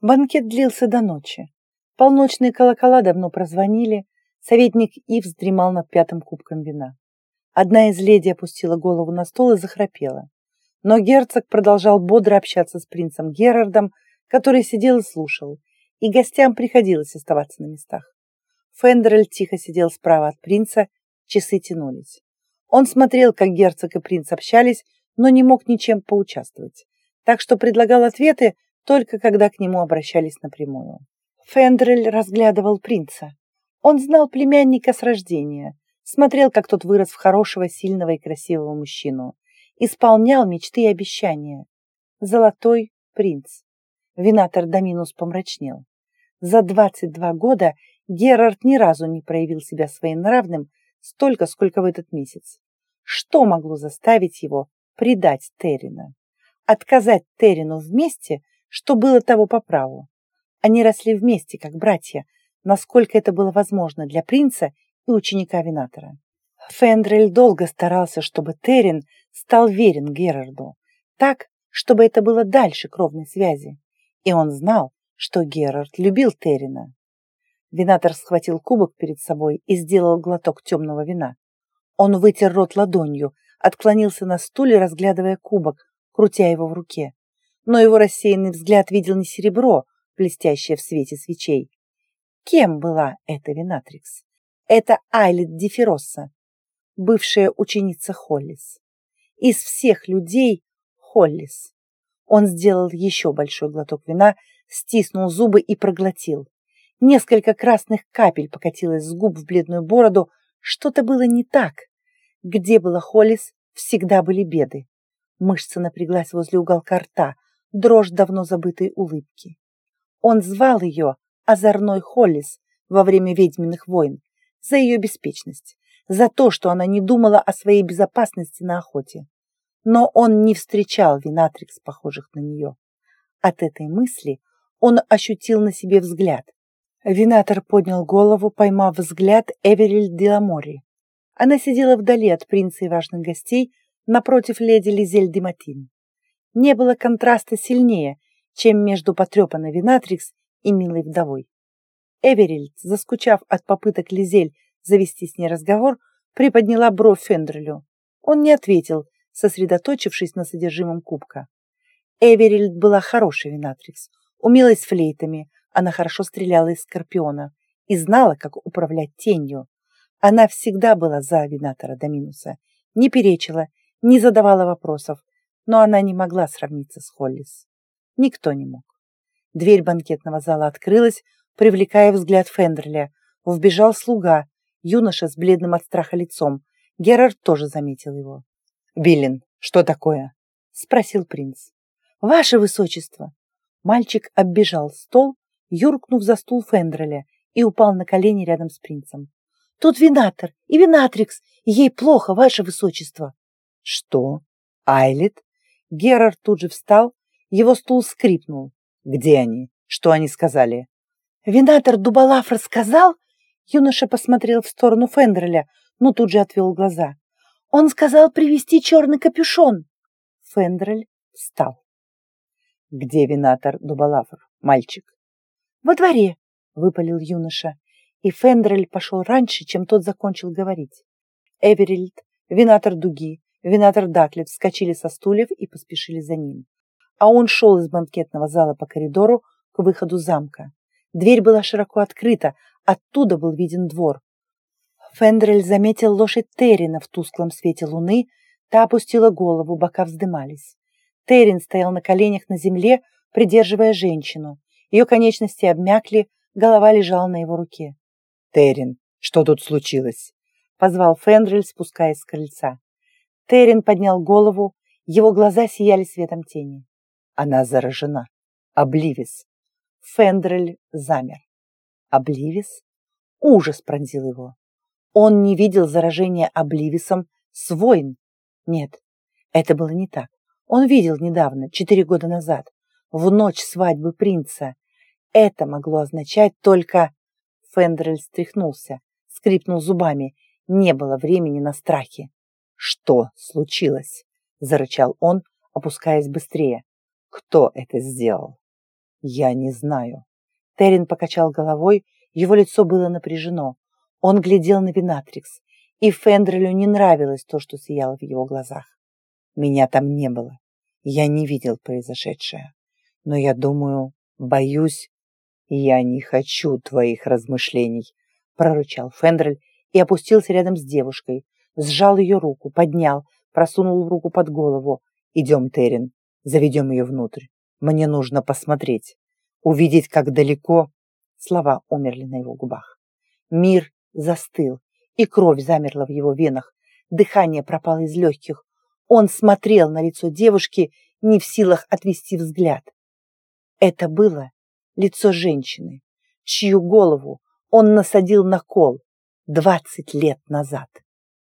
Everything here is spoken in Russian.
Банкет длился до ночи. Полночные колокола давно прозвонили, советник Ивс дремал над пятым кубком вина. Одна из леди опустила голову на стол и захрапела. Но герцог продолжал бодро общаться с принцем Герардом, который сидел и слушал, и гостям приходилось оставаться на местах. Фендерель тихо сидел справа от принца, часы тянулись. Он смотрел, как герцог и принц общались, но не мог ничем поучаствовать, так что предлагал ответы только когда к нему обращались напрямую. Фендрель разглядывал принца. Он знал племянника с рождения, смотрел, как тот вырос в хорошего, сильного и красивого мужчину, исполнял мечты и обещания. Золотой принц. Винатор Доминус помрачнел. За 22 года Герард ни разу не проявил себя своенравным столько, сколько в этот месяц. Что могло заставить его предать Террина? Отказать Террину вместе что было того по праву. Они росли вместе, как братья, насколько это было возможно для принца и ученика Винатора. Фендрель долго старался, чтобы Террин стал верен Герарду, так, чтобы это было дальше кровной связи. И он знал, что Герард любил Террина. Винатор схватил кубок перед собой и сделал глоток темного вина. Он вытер рот ладонью, отклонился на стуле, разглядывая кубок, крутя его в руке но его рассеянный взгляд видел не серебро, блестящее в свете свечей. Кем была эта Винатрикс? Это Айлет Дифиросса, бывшая ученица Холлис. Из всех людей Холлис. Он сделал еще большой глоток вина, стиснул зубы и проглотил. Несколько красных капель покатилось с губ в бледную бороду. Что-то было не так. Где была Холлис, всегда были беды. Мышца напряглась возле уголка рта, дрожь давно забытой улыбки. Он звал ее озорной Холлис во время ведьминых войн за ее беспечность, за то, что она не думала о своей безопасности на охоте. Но он не встречал винатрикс, похожих на нее. От этой мысли он ощутил на себе взгляд. Винатор поднял голову, поймав взгляд Эвериль Деламори. Она сидела вдали от принца и важных гостей напротив леди Лизель Дематин не было контраста сильнее, чем между потрепанной Винатрикс и милой вдовой. Эверильд, заскучав от попыток Лизель завести с ней разговор, приподняла бровь Фендрелю. Он не ответил, сосредоточившись на содержимом кубка. Эверильд была хорошей Винатрикс, умела с флейтами, она хорошо стреляла из скорпиона и знала, как управлять тенью. Она всегда была за Винатора Доминуса, не перечила, не задавала вопросов, но она не могла сравниться с Холлис. Никто не мог. Дверь банкетного зала открылась, привлекая взгляд Фендерля. Вбежал слуга, юноша с бледным от страха лицом. Герард тоже заметил его. «Биллин, что такое?» — спросил принц. «Ваше высочество!» Мальчик оббежал стол, юркнув за стул Фендреля и упал на колени рядом с принцем. «Тут винатор и винатрикс, ей плохо, ваше высочество!» «Что? Айлет?» Герард тут же встал, его стул скрипнул. «Где они? Что они сказали?» «Винатор Дубалаф рассказал?» Юноша посмотрел в сторону Фендреля, но тут же отвел глаза. «Он сказал привезти черный капюшон!» Фендрель встал. «Где винатор Дубалафр, мальчик?» «Во дворе!» — выпалил юноша, и Фендрель пошел раньше, чем тот закончил говорить. Эверильд, винатор Дуги, Винатор Даклет вскочили со стульев и поспешили за ним. А он шел из банкетного зала по коридору к выходу замка. Дверь была широко открыта, оттуда был виден двор. Фендрель заметил лошадь Террина в тусклом свете луны, та опустила голову, бока вздымались. Террин стоял на коленях на земле, придерживая женщину. Ее конечности обмякли, голова лежала на его руке. «Террин, что тут случилось?» — позвал Фендрель, спускаясь с крыльца. Террин поднял голову, его глаза сияли светом тени. Она заражена. Обливис. Фендрель замер. Обливис? Ужас пронзил его. Он не видел заражения Обливисом с войн. Нет, это было не так. Он видел недавно, четыре года назад, в ночь свадьбы принца. Это могло означать только... Фендрель стряхнулся, скрипнул зубами. Не было времени на страхи. «Что случилось?» – зарычал он, опускаясь быстрее. «Кто это сделал?» Я не знаю. Террин покачал головой, его лицо было напряжено. Он глядел на Винатрикс, и Фендрелю не нравилось то, что сияло в его глазах. Меня там не было. Я не видел произошедшее. Но я думаю, боюсь... Я не хочу твоих размышлений, прорычал Фендрель и опустился рядом с девушкой, сжал ее руку, поднял, просунул руку под голову. Идем, Террин, заведем ее внутрь. Мне нужно посмотреть, увидеть, как далеко... Слова умерли на его губах. Мир застыл, и кровь замерла в его венах. Дыхание пропало из легких. Он смотрел на лицо девушки, не в силах отвести взгляд. Это было лицо женщины, чью голову он насадил на кол двадцать лет назад.